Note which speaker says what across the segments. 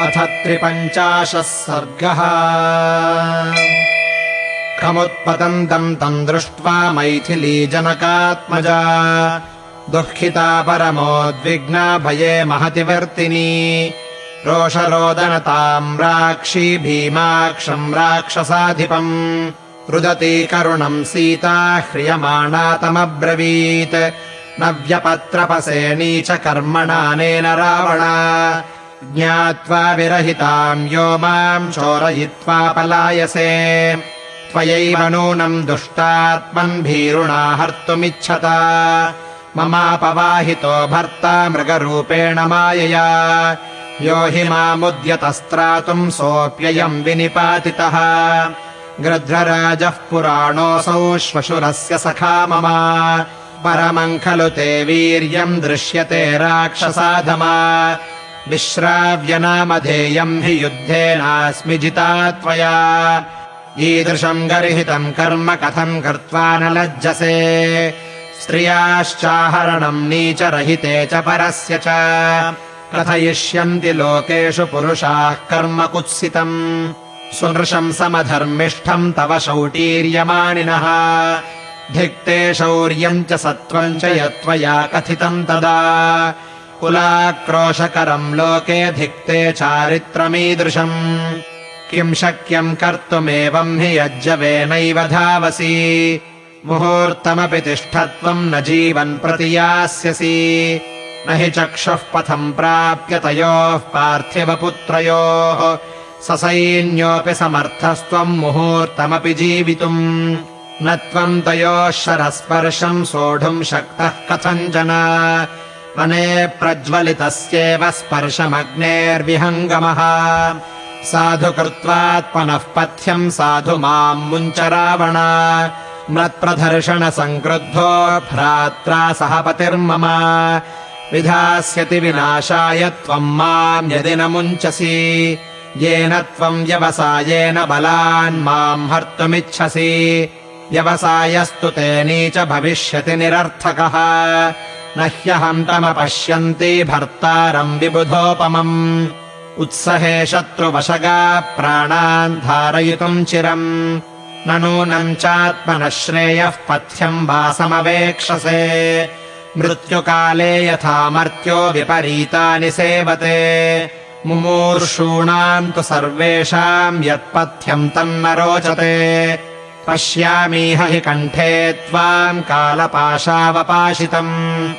Speaker 1: अथ त्रिपञ्चाशः सर्गः। कमुत्पतन्तम् तम् दृष्ट्वा मैथिली जनकात्मजा दुःखिता परमोद्विग्ना भये महतिवर्तिनी। रोषरोदनताम् राक्षी भीमाक्षम् राक्षसाधिपम् रुदती करुणम् सीता ह्रियमाणा तमब्रवीत्। नव्यपत्रपसेनी च कर्मणानेन रावणा ज्ञात्वा विरहिताम् यो माम् चोरयित्वा पलायसे। त्वयैव नूनम् दुष्टात्मन् भीरुणा हर्तुमिच्छता। ममापवाहितो भर्ता मृगरूपेण मायया। यो हि मामुद्यतस्त्रातुम् सोऽप्ययम् विनिपातितः। गृध्रराजः पुराणोऽसौ श्वशुरस्य सखा मम। परमम् खलु ते वीर्यम् दृश्यते राक्षसाधमा विश्राव्य नामधेयम् हि युद्धेनास्मि जिता त्वया। ईदृशम् गर्हितम् कर्म कथम् कृत्वा न लज्जसे। स्त्रियाश्चाहरणम् नीचरहिते च परस्य च। कथयिष्यन्ति लोकेषु पुरुषाः कर्म कुत्सितम्। सुनृशम् समधर्मिष्ठम् तव शौटीर्यमानिनः धिक्ते शौर्यम् च सत्त्वम् च यत्त्वया कथितम् तदा कुलाक्रोशकरम् लोके धिक्ते चारित्रमीदृशम्। किम् शक्यम् कर्तुमेवम् हि यज्जवेनैव धावसि। मुहूर्तमपि तिष्ठत्वम् न जीवन् प्रतियास्यसि न हि चक्षुः पथम् प्राप्य तयोः पार्थिवपुत्रयोः। ससैन्योऽपि समर्थस्त्वम् मुहूर्तमपि जीवितुम्। न त्वम् तयोः शरस्पर्शम् सोढुम् शक्तः कथञ्चन वने प्रज्वलितस्येव स्पर्शमग्नेर्विहङ्गमः। साधु कृत्वात्मनः पथ्यम् साधु माम् मुञ्च रावण मत्प्रदर्शनसङ्क्रुद्धो भ्रात्रा सह पतिर्मम। विधास्यति विनाशाय त्वम् माम् यदि न मुञ्चसि। येन त्वम् व्यवसायेन बलान् माम् हर्तुमिच्छसि। व्यवसायस्तु ते नीच भविष्यति निरर्थकः न ह्यहम् तमपश्यन्ति भर्तारम् विबुधोपमम्। उत्सहे शत्रुवशगा प्राणान् धारयितुम् चिरम्। न नूनम् चात्मनः श्रेयः पथ्यम् वासमवेक्षसे। मृत्युकाले यथा मर्त्यो विपरीतानि सेवते। मुमूर्षूणाम् तु सर्वेषाम् यत्पथ्यम् तन्न रोचते पश्यामीह हि कण्ठे त्वाम् कालपाशावपाशितम्।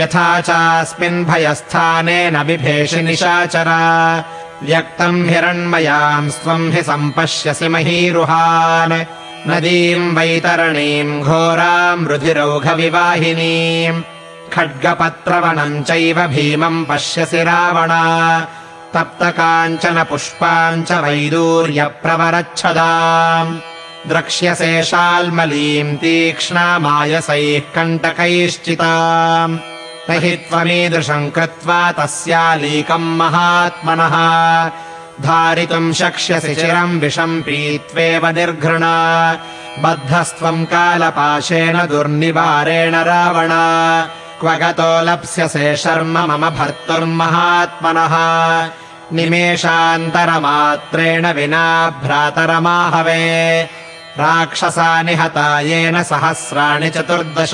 Speaker 1: यथा चास्मिन् भयस्थानेन बिभेषि निशाचरा। व्यक्तम् हिरण्मयाम् स्वम् हि सम्पश्यसि महीरुहान्। नदीम् वैतरणीम् घोराम् रुधिरौघविवाहिनीम् खड्गपत्रवनम् चैव भीमम् पश्यसि रावणा। तप्तकाञ्चन पुष्पाञ्च वैदूर्यप्रवरच्छदाम् द्रक्ष्यसे शाल्मलीम् तीक्ष्णामायसैः कण्टकैश्चिताम् न हि त्वमीदृशम् कृत्वा तस्यालीकम् महात्मनः। धारितुम् शक्ष्यसि चिरम् विषम् पीत्वेव निर्घृणा। बद्धस्त्वम् कालपाशेन दुर्निवारेण रावण। क्व गतो लप्स्यसे शर्म मम भर्तुर्महात्मनः। निमेषान्तरमात्रेण विना भ्रातरमाहवे राक्षसा निहता येन सहस्राणि चतुर्दश।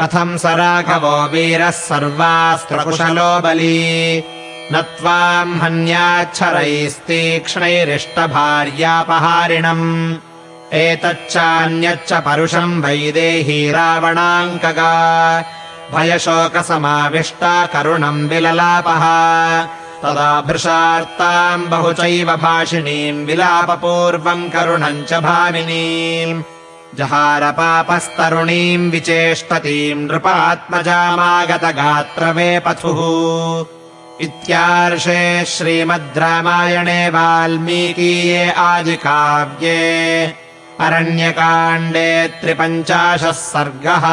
Speaker 1: कथम् स राघवो वीरः सर्वास्त्रकुशलो बली। न त्वाम् हन्याच्छरैस्तीक्ष्णैरिष्टभार्यापहारिणम्। एतच्चान्यच्च परुषम् वैदेही रावणाङ्कगा। भयशोकसमाविष्टा करुणम् विललापः तदा भृशार्ताम् बहु चैव भाषिणीम् विलापपूर्वम् करुणम् च भामिनीम्। जहारपापस्तरुणीम् विचेष्टतीम् नृपात्मजामागतगात्रवेपथुः। इत्यार्षे श्रीमद् रामायणे वाल्मीकीये आदिकाव्ये अरण्यकाण्डे त्रिपञ्चाशः सर्गः